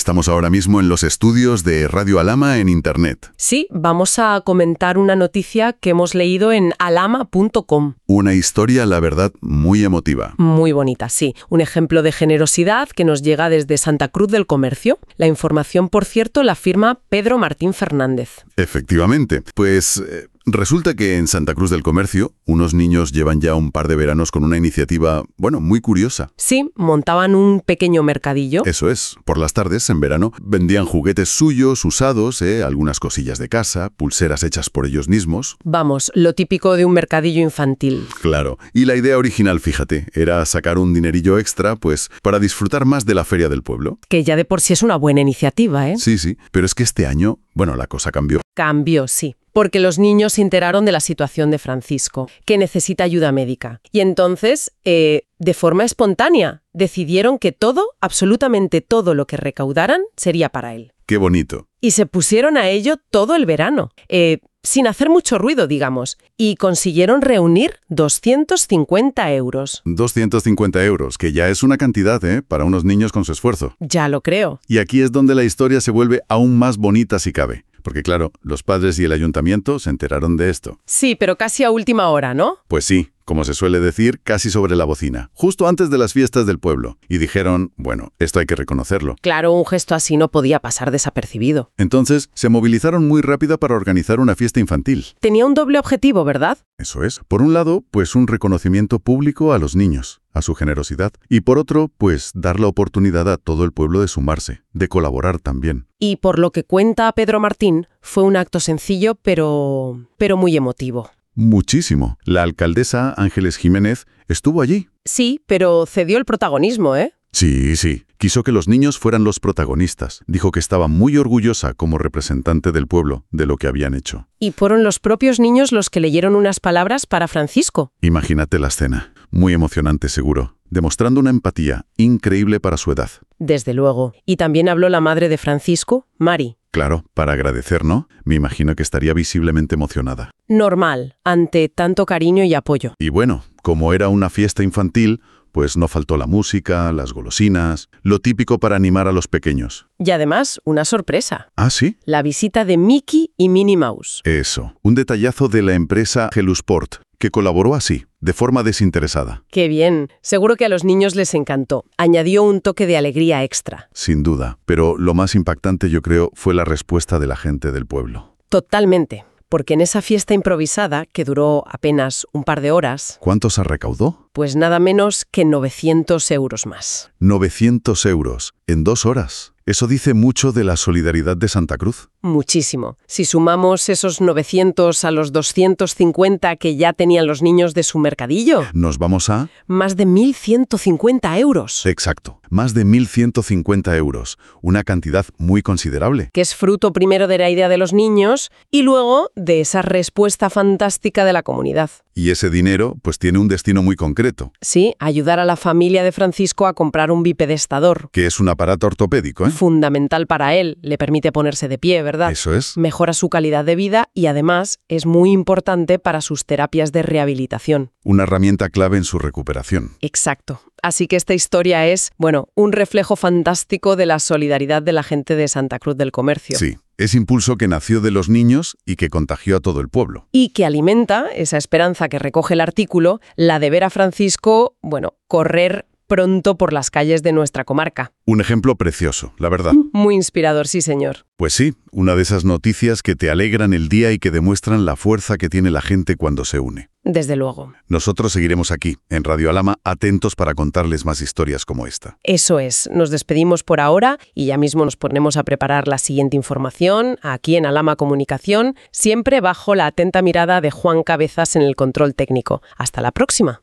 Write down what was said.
Estamos ahora mismo en los estudios de Radio Alama en Internet. Sí, vamos a comentar una noticia que hemos leído en alama.com. Una historia, la verdad, muy emotiva. Muy bonita, sí. Un ejemplo de generosidad que nos llega desde Santa Cruz del Comercio. La información, por cierto, la firma Pedro Martín Fernández. Efectivamente. Pues eh, Resulta que en Santa Cruz del Comercio, unos niños llevan ya un par de veranos con una iniciativa, bueno, muy curiosa. Sí, montaban un pequeño mercadillo. Eso es. Por las tardes, en verano, vendían juguetes suyos, usados, ¿eh? algunas cosillas de casa, pulseras hechas por ellos mismos. Vamos, lo típico de un mercadillo infantil. Claro. Y la idea original, fíjate, era sacar un dinerillo extra, pues, para disfrutar más de la feria del pueblo. Que ya de por sí es una buena iniciativa, ¿eh? Sí, sí. Pero es que este año, bueno, la cosa cambió. Cambió, sí porque los niños se enteraron de la situación de Francisco, que necesita ayuda médica. Y entonces, eh, de forma espontánea, decidieron que todo, absolutamente todo lo que recaudaran, sería para él. Qué bonito. Y se pusieron a ello todo el verano, eh, sin hacer mucho ruido, digamos, y consiguieron reunir 250 euros. 250 euros, que ya es una cantidad, ¿eh? Para unos niños con su esfuerzo. Ya lo creo. Y aquí es donde la historia se vuelve aún más bonita si cabe. Porque claro, los padres y el ayuntamiento se enteraron de esto. Sí, pero casi a última hora, ¿no? Pues sí, como se suele decir, casi sobre la bocina, justo antes de las fiestas del pueblo. Y dijeron, bueno, esto hay que reconocerlo. Claro, un gesto así no podía pasar desapercibido. Entonces, se movilizaron muy rápida para organizar una fiesta infantil. Tenía un doble objetivo, ¿verdad? Eso es. Por un lado, pues un reconocimiento público a los niños, a su generosidad. Y por otro, pues dar la oportunidad a todo el pueblo de sumarse, de colaborar también. Y por lo que cuenta Pedro Martín, fue un acto sencillo, pero... pero muy emotivo. Muchísimo. La alcaldesa Ángeles Jiménez estuvo allí. Sí, pero cedió el protagonismo, ¿eh? Sí, sí. Quiso que los niños fueran los protagonistas. Dijo que estaba muy orgullosa como representante del pueblo de lo que habían hecho. Y fueron los propios niños los que leyeron unas palabras para Francisco. Imagínate la escena. Muy emocionante, seguro. Demostrando una empatía increíble para su edad. Desde luego. Y también habló la madre de Francisco, Mari. Claro, para agradecer, ¿no? Me imagino que estaría visiblemente emocionada. Normal, ante tanto cariño y apoyo. Y bueno, como era una fiesta infantil, pues no faltó la música, las golosinas, lo típico para animar a los pequeños. Y además, una sorpresa. ¿Ah, sí? La visita de Mickey y Minnie Mouse. Eso, un detallazo de la empresa Gelusport, que colaboró así, de forma desinteresada. Qué bien. Seguro que a los niños les encantó. Añadió un toque de alegría extra. Sin duda. Pero lo más impactante, yo creo, fue la respuesta de la gente del pueblo. Totalmente. Porque en esa fiesta improvisada, que duró apenas un par de horas... ¿Cuánto se recaudó? Pues nada menos que 900 euros más. 900 euros en dos horas. Eso dice mucho de la solidaridad de Santa Cruz. Muchísimo. Si sumamos esos 900 a los 250 que ya tenían los niños de su mercadillo... Nos vamos a... Más de 1.150 euros. Exacto. Más de 1.150 euros. Una cantidad muy considerable. Que es fruto primero de la idea de los niños y luego de esa respuesta fantástica de la comunidad. Y ese dinero, pues tiene un destino muy concreto. Sí, ayudar a la familia de Francisco a comprar un bipedestador. Que es un aparato ortopédico, ¿eh? Fundamental para él. Le permite ponerse de pie, ¿verdad? Eso es. Mejora su calidad de vida y además es muy importante para sus terapias de rehabilitación. Una herramienta clave en su recuperación. Exacto. Así que esta historia es, bueno, un reflejo fantástico de la solidaridad de la gente de Santa Cruz del Comercio. Sí, ese impulso que nació de los niños y que contagió a todo el pueblo. Y que alimenta esa esperanza que recoge el artículo, la de ver a Francisco, bueno, correr pronto por las calles de nuestra comarca. Un ejemplo precioso, la verdad. Muy inspirador, sí, señor. Pues sí, una de esas noticias que te alegran el día y que demuestran la fuerza que tiene la gente cuando se une. Desde luego. Nosotros seguiremos aquí, en Radio Alama, atentos para contarles más historias como esta. Eso es. Nos despedimos por ahora y ya mismo nos ponemos a preparar la siguiente información aquí en Alama Comunicación, siempre bajo la atenta mirada de Juan Cabezas en el control técnico. Hasta la próxima.